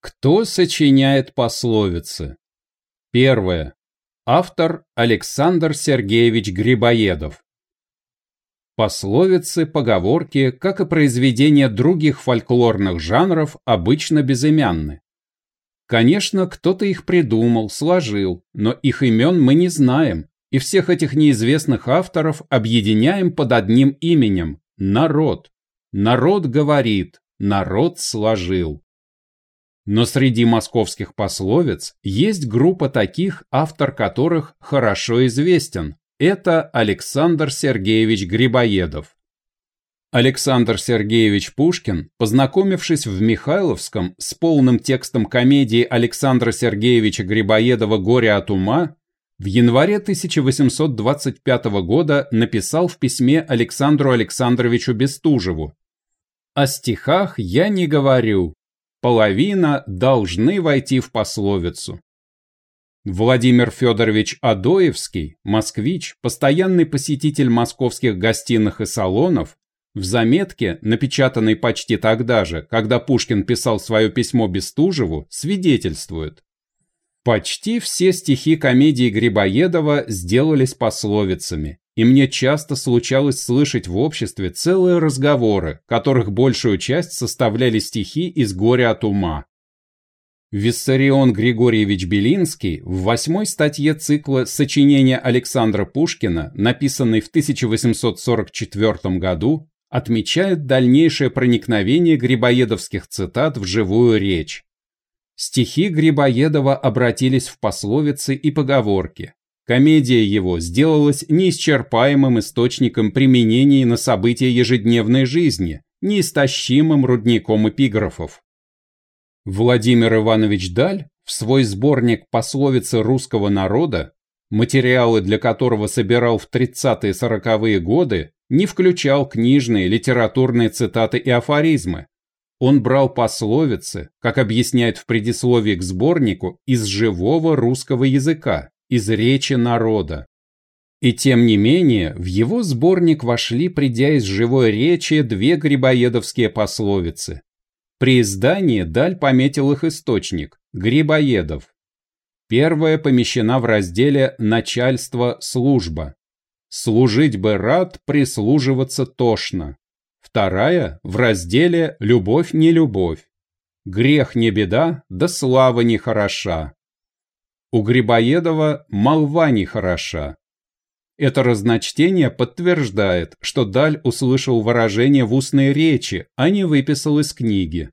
Кто сочиняет пословицы? Первое. Автор Александр Сергеевич Грибоедов. Пословицы, поговорки, как и произведения других фольклорных жанров, обычно безымянны. Конечно, кто-то их придумал, сложил, но их имен мы не знаем, и всех этих неизвестных авторов объединяем под одним именем – народ. Народ говорит, народ сложил. Но среди московских пословиц есть группа таких, автор которых хорошо известен. Это Александр Сергеевич Грибоедов. Александр Сергеевич Пушкин, познакомившись в Михайловском с полным текстом комедии Александра Сергеевича Грибоедова «Горе от ума», в январе 1825 года написал в письме Александру Александровичу Бестужеву «О стихах я не говорю, половина должны войти в пословицу. Владимир Федорович Адоевский, москвич, постоянный посетитель московских гостиных и салонов, в заметке, напечатанной почти тогда же, когда Пушкин писал свое письмо Бестужеву, свидетельствует. Почти все стихи комедии Грибоедова сделались пословицами, и мне часто случалось слышать в обществе целые разговоры, которых большую часть составляли стихи из «Горя от ума». Виссарион Григорьевич Белинский в восьмой статье цикла «Сочинения Александра Пушкина», написанной в 1844 году, отмечает дальнейшее проникновение грибоедовских цитат в живую речь. Стихи Грибоедова обратились в пословицы и поговорки, Комедия его сделалась неисчерпаемым источником применений на события ежедневной жизни, неистощимым рудником эпиграфов. Владимир Иванович Даль в свой сборник «Пословицы русского народа», материалы для которого собирал в 30-40-е годы, не включал книжные литературные цитаты и афоризмы. Он брал пословицы, как объясняет в предисловии к сборнику, из живого русского языка из речи народа. И тем не менее, в его сборник вошли, придя из живой речи, две грибоедовские пословицы. При издании Даль пометил их источник – Грибоедов. Первая помещена в разделе «Начальство. Служба». «Служить бы рад, прислуживаться тошно». Вторая – в разделе «Любовь не любовь». «Грех не беда, да слава не хороша». У Грибоедова молва не хороша. Это разночтение подтверждает, что Даль услышал выражение в устной речи, а не выписал из книги.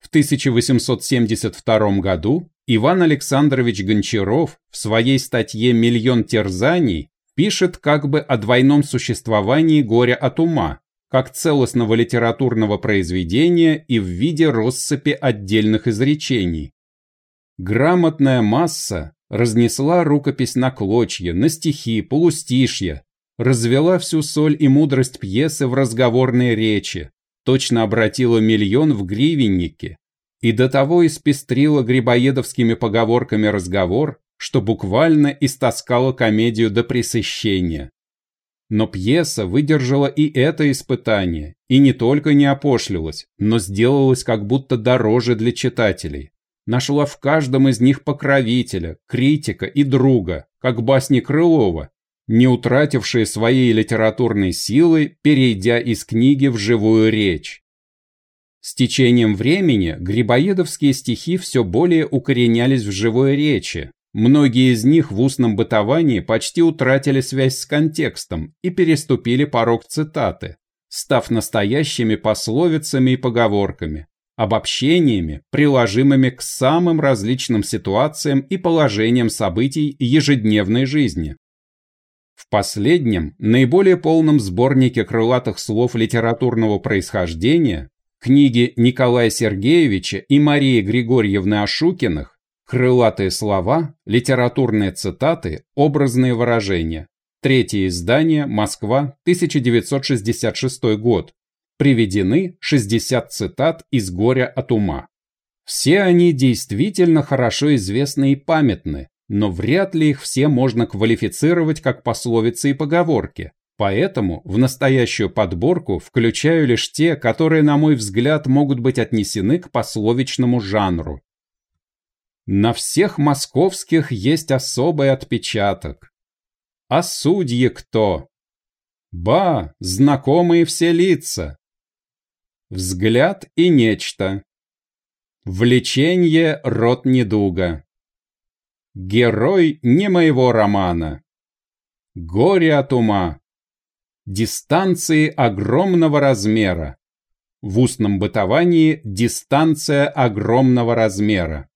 В 1872 году Иван Александрович Гончаров в своей статье «Миллион терзаний» пишет как бы о двойном существовании горя от ума, как целостного литературного произведения и в виде россыпи отдельных изречений. Грамотная масса разнесла рукопись на клочья, на стихи, полустишья, развела всю соль и мудрость пьесы в разговорной речи, точно обратила миллион в гривенники и до того испестрила грибоедовскими поговорками разговор, что буквально истаскала комедию до пресыщения. Но пьеса выдержала и это испытание, и не только не опошлилась, но сделалась как будто дороже для читателей нашла в каждом из них покровителя, критика и друга, как басни Крылова, не утратившие своей литературной силы, перейдя из книги в живую речь. С течением времени грибоедовские стихи все более укоренялись в живой речи. Многие из них в устном бытовании почти утратили связь с контекстом и переступили порог цитаты, став настоящими пословицами и поговорками, обобщениями, приложимыми к самым различным ситуациям и положениям событий ежедневной жизни. В последнем, наиболее полном сборнике крылатых слов литературного происхождения, книги Николая Сергеевича и Марии Григорьевны Ашукиных «Крылатые слова», литературные цитаты, образные выражения. Третье издание, Москва, 1966 год приведены 60 цитат из «Горя от ума». Все они действительно хорошо известны и памятны, но вряд ли их все можно квалифицировать как пословицы и поговорки, Поэтому в настоящую подборку включаю лишь те, которые, на мой взгляд, могут быть отнесены к пословичному жанру. На всех московских есть особый отпечаток. А судьи кто? Ба, знакомые все лица. Взгляд и нечто. Влечение род недуга. Герой не моего романа. Горе от ума. Дистанции огромного размера. В устном бытовании дистанция огромного размера.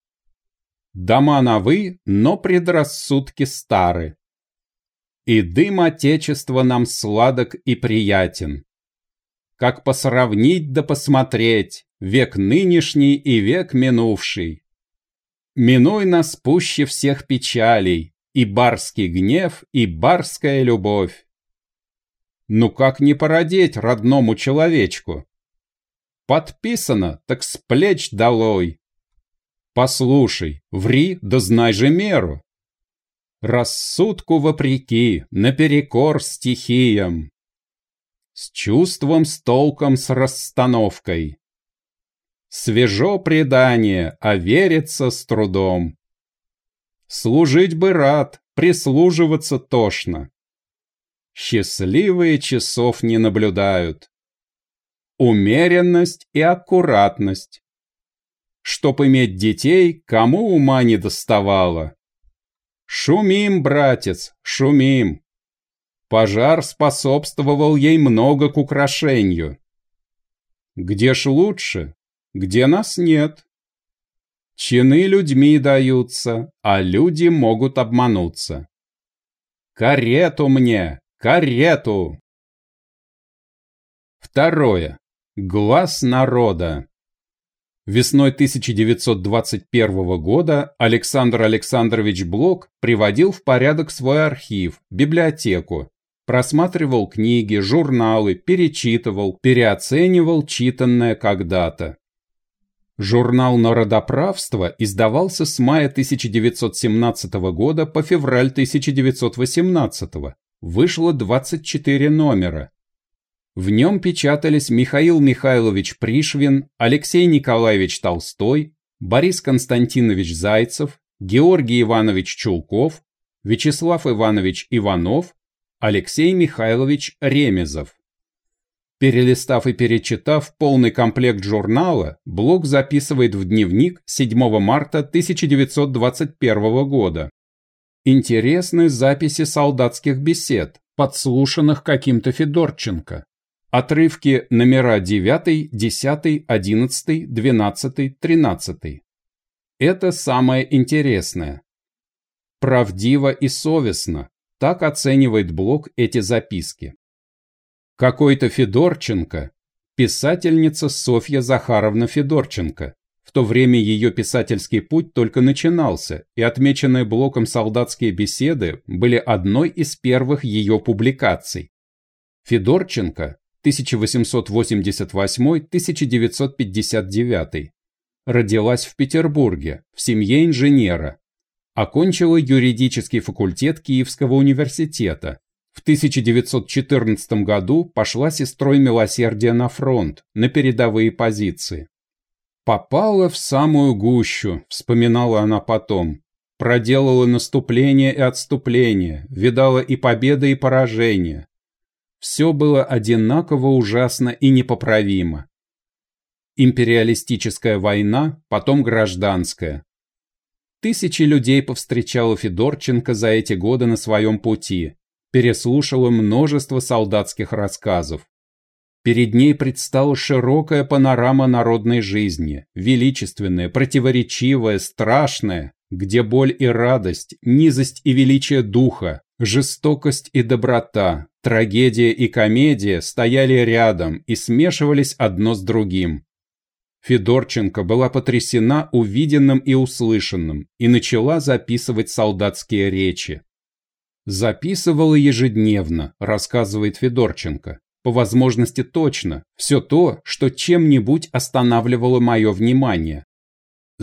Дома новы, но предрассудки стары. И дым Отечества нам сладок и приятен. Как посравнить да посмотреть век нынешний и век минувший. Минуй нас пуще всех печалей, и барский гнев, и барская любовь. Ну как не породеть родному человечку? Подписано, так с плеч долой. Послушай, ври, да знай же меру. Рассудку вопреки, наперекор стихиям. С чувством, с толком, с расстановкой. Свежо предание, а верится с трудом. Служить бы рад, прислуживаться тошно. Счастливые часов не наблюдают. Умеренность и аккуратность. Чтоб иметь детей, кому ума не доставало. Шумим, братец, шумим. Пожар способствовал ей много к украшению. Где ж лучше? Где нас нет? Чины людьми даются, а люди могут обмануться. Карету мне, карету! Второе. Глаз народа. Весной 1921 года Александр Александрович Блок приводил в порядок свой архив, библиотеку, просматривал книги, журналы, перечитывал, переоценивал читанное когда-то. Журнал «Народоправство» издавался с мая 1917 года по февраль 1918. Вышло 24 номера. В нем печатались Михаил Михайлович Пришвин, Алексей Николаевич Толстой, Борис Константинович Зайцев, Георгий Иванович Чулков, Вячеслав Иванович Иванов, Алексей Михайлович Ремезов. Перелистав и перечитав полный комплект журнала, Блок записывает в дневник 7 марта 1921 года. Интересны записи солдатских бесед, подслушанных каким-то Федорченко. Отрывки номера 9, 10, 11, 12, 13. Это самое интересное. Правдиво и совестно, так оценивает Блок эти записки. Какой-то Федорченко, писательница Софья Захаровна Федорченко, в то время ее писательский путь только начинался, и отмеченные Блоком солдатские беседы были одной из первых ее публикаций. Федорченко 1888-1959. Родилась в Петербурге, в семье инженера. Окончила юридический факультет Киевского университета. В 1914 году пошла сестрой милосердия на фронт, на передовые позиции. «Попала в самую гущу», — вспоминала она потом. Проделала наступление и отступление, видала и победы, и поражения, все было одинаково ужасно и непоправимо. Империалистическая война, потом гражданская. Тысячи людей повстречала Федорченко за эти годы на своем пути, переслушала множество солдатских рассказов. Перед ней предстала широкая панорама народной жизни, величественная, противоречивая, страшная, где боль и радость, низость и величие духа, жестокость и доброта, Трагедия и комедия стояли рядом и смешивались одно с другим. Федорченко была потрясена увиденным и услышанным и начала записывать солдатские речи. Записывала ежедневно, рассказывает Федорченко. По возможности точно, все то, что чем-нибудь останавливало мое внимание.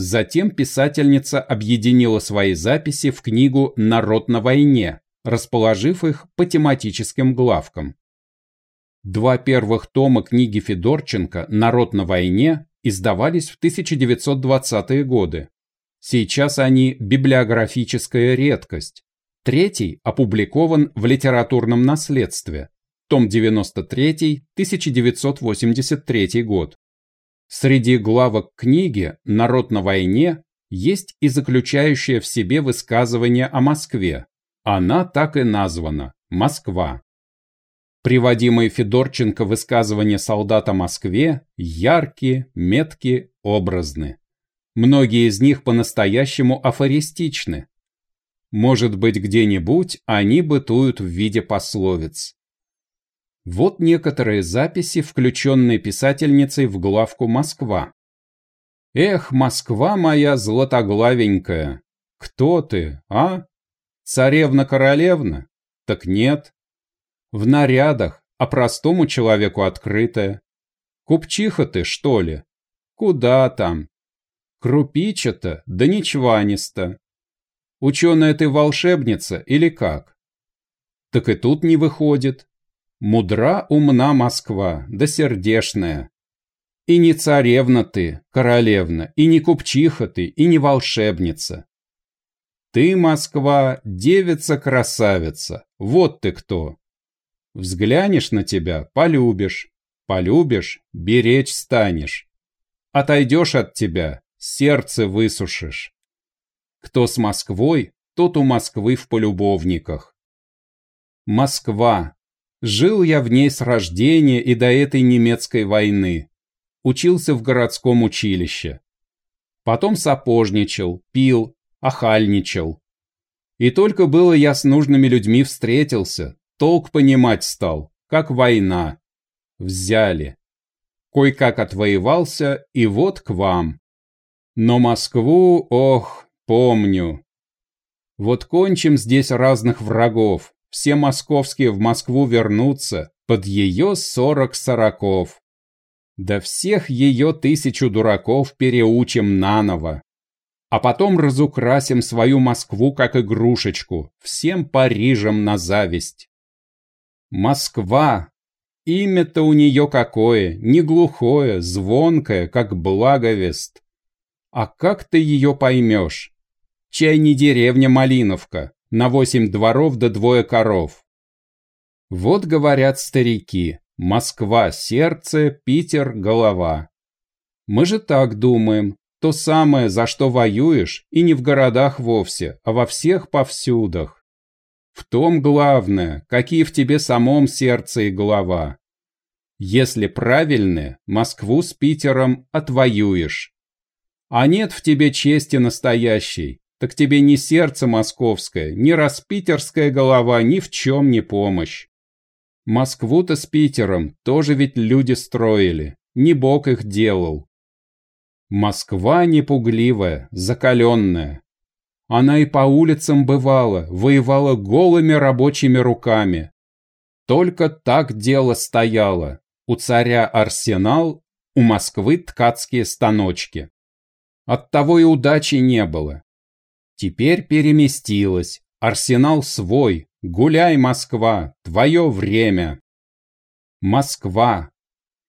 Затем писательница объединила свои записи в книгу «Народ на войне», расположив их по тематическим главкам. Два первых тома книги Федорченко «Народ на войне» издавались в 1920-е годы. Сейчас они библиографическая редкость. Третий опубликован в литературном наследстве. Том 93, 1983 год. Среди главок книги «Народ на войне» есть и заключающее в себе высказывание о Москве. Она так и названа – Москва. Приводимые Федорченко высказывания солдат о Москве яркие, меткие, образны. Многие из них по-настоящему афористичны. Может быть, где-нибудь они бытуют в виде пословиц. Вот некоторые записи, включенные писательницей в главку «Москва». «Эх, Москва моя златоглавенькая! Кто ты, а? Царевна-королевна? Так нет. В нарядах, а простому человеку открытая. Купчиха ты, что ли? Куда там? Крупича-то, да ничваниста. Ученая ты волшебница или как? Так и тут не выходит. Мудра умна Москва, да сердешная. И не царевна ты, королевна, и не купчиха ты, и не волшебница. Ты, Москва, девица-красавица, вот ты кто. Взглянешь на тебя, полюбишь, полюбишь, беречь станешь. Отойдешь от тебя, сердце высушишь. Кто с Москвой, тот у Москвы в полюбовниках. Москва, Жил я в ней с рождения и до этой немецкой войны. Учился в городском училище. Потом сапожничал, пил, охальничал. И только было я с нужными людьми встретился, толк понимать стал, как война. Взяли. Кой-как отвоевался, и вот к вам. Но Москву, ох, помню. Вот кончим здесь разных врагов, все московские в Москву вернутся под ее сорок сороков. Да всех ее тысячу дураков переучим наново. А потом разукрасим свою Москву как игрушечку, всем Парижем на зависть. Москва. Имя-то у нее какое, не глухое, звонкое, как благовест. А как ты ее поймешь? Чай не деревня Малиновка, на восемь дворов да двое коров. Вот говорят старики, Москва – сердце, Питер – голова. Мы же так думаем, то самое, за что воюешь, и не в городах вовсе, а во всех повсюдах. В том главное, какие в тебе самом сердце и голова. Если правильные, Москву с Питером отвоюешь. А нет в тебе чести настоящей, так тебе ни сердце московское, ни распитерская голова ни в чем не помощь. Москву-то с Питером тоже ведь люди строили, не бог их делал. Москва непугливая, закаленная. Она и по улицам бывала, воевала голыми рабочими руками. Только так дело стояло. У царя арсенал, у Москвы ткацкие станочки. Оттого и удачи не было. Теперь переместилась. Арсенал свой. Гуляй, Москва, твое время. Москва.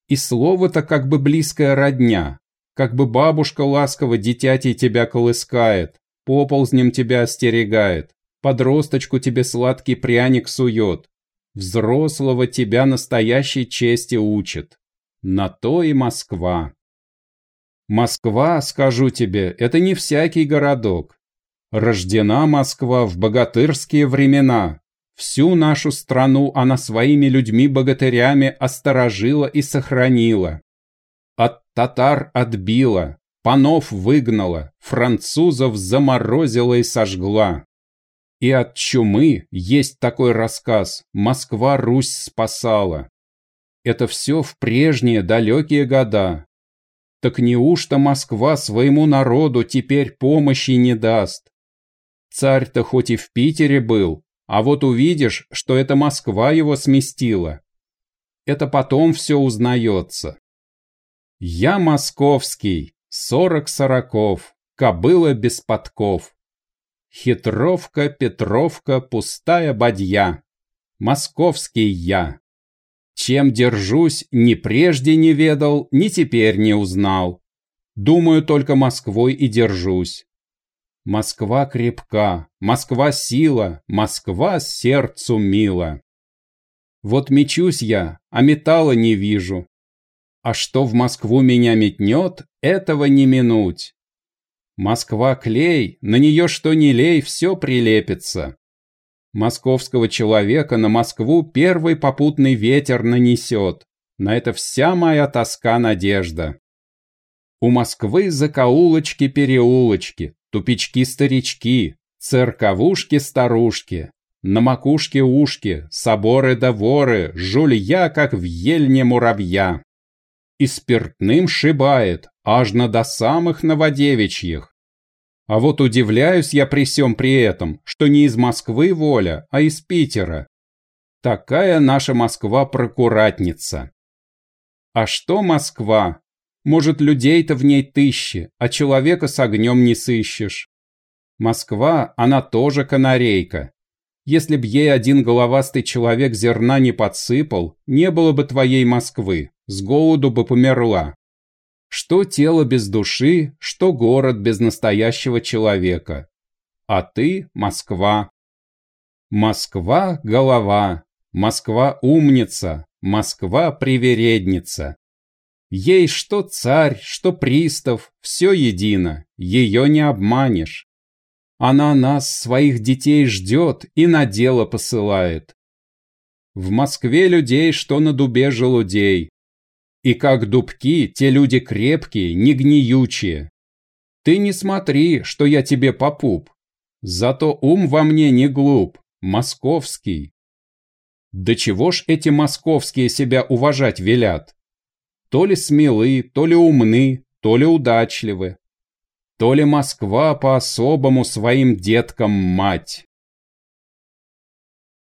И слово-то как бы близкая родня. Как бы бабушка ласково дитятей тебя колыскает, поползнем тебя остерегает, подросточку тебе сладкий пряник сует, взрослого тебя настоящей чести учит. На то и Москва. Москва, скажу тебе, это не всякий городок. Рождена Москва в богатырские времена. Всю нашу страну она своими людьми-богатырями осторожила и сохранила. От татар отбила, панов выгнала, французов заморозила и сожгла. И от чумы есть такой рассказ «Москва Русь спасала». Это все в прежние далекие года. Так неужто Москва своему народу теперь помощи не даст? Царь-то хоть и в Питере был, а вот увидишь, что это Москва его сместила. Это потом все узнается. Я московский, сорок сороков, кобыла без подков. Хитровка, Петровка, пустая бадья. Московский я. Чем держусь, ни прежде не ведал, ни теперь не узнал. Думаю, только Москвой и держусь. Москва крепка, Москва сила, Москва сердцу мила. Вот мечусь я, а металла не вижу. А что в Москву меня метнет, этого не минуть. Москва клей, на нее что ни лей, все прилепится. Московского человека на Москву первый попутный ветер нанесет. На это вся моя тоска-надежда. У Москвы закоулочки-переулочки, тупички-старички, церковушки-старушки, на макушке ушки, соборы да воры, жулья, как в ельне муравья. И спиртным шибает, на до самых новодевичьих. А вот удивляюсь я при всем при этом, что не из Москвы воля, а из Питера. Такая наша Москва прокуратница. А что Москва? Может, людей-то в ней тысячи, а человека с огнем не сыщешь. Москва, она тоже канарейка. Если б ей один головастый человек зерна не подсыпал, не было бы твоей Москвы, с голоду бы померла. Что тело без души, что город без настоящего человека. А ты – Москва. Москва – голова, Москва – умница, Москва – привередница. Ей что царь, что пристав, все едино, ее не обманешь. Она нас, своих детей, ждет и на дело посылает. В Москве людей, что на дубе желудей. И как дубки, те люди крепкие, не гниючие. Ты не смотри, что я тебе попуп. Зато ум во мне не глуп, московский. Да чего ж эти московские себя уважать велят? То ли смелы, то ли умны, то ли удачливы. То ли Москва по-особому своим деткам мать.